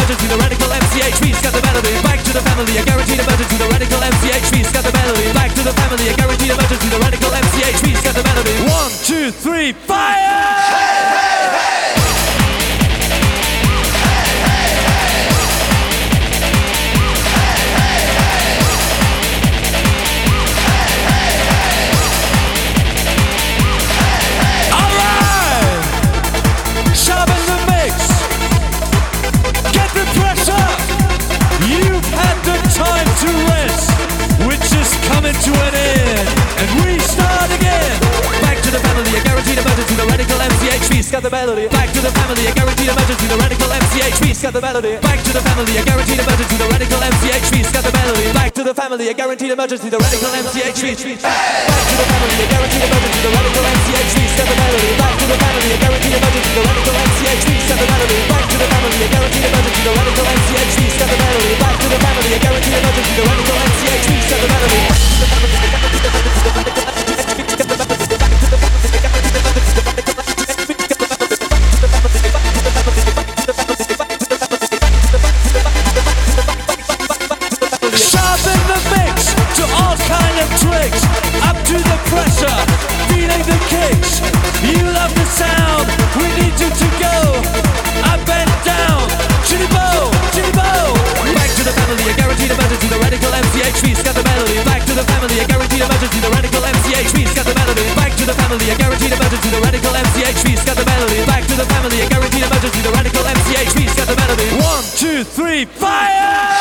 emergency, the radical MCHV's got the melody. Back to the family, a guaranteed emergency, the radical MCHV's got the melody. Back to the family, a guaranteed emergency, the radical MCHV's got the melody. One, two, three, fire! Got the melody. Back to the family, a guaranteed emergency, the radical MCHV's got the melody. Back to the family, a guaranteed emergency, the radical MCHV's. Back to the family, a guaranteed emergency, the radical MCHV's pressure, feeling the kicks. You love the sound, we need you to go. Up and down. Back to the family, a guaranteed emergency. The radical MCHV's got the melody. Back to the family, a guaranteed emergency. The radical MCHV's got the melody. Back to the family, a guaranteed emergency. The radical MCHV's got the melody. Back to the family, a guaranteed emergency. The radical MCHV's got the melody. One, two, three, fire!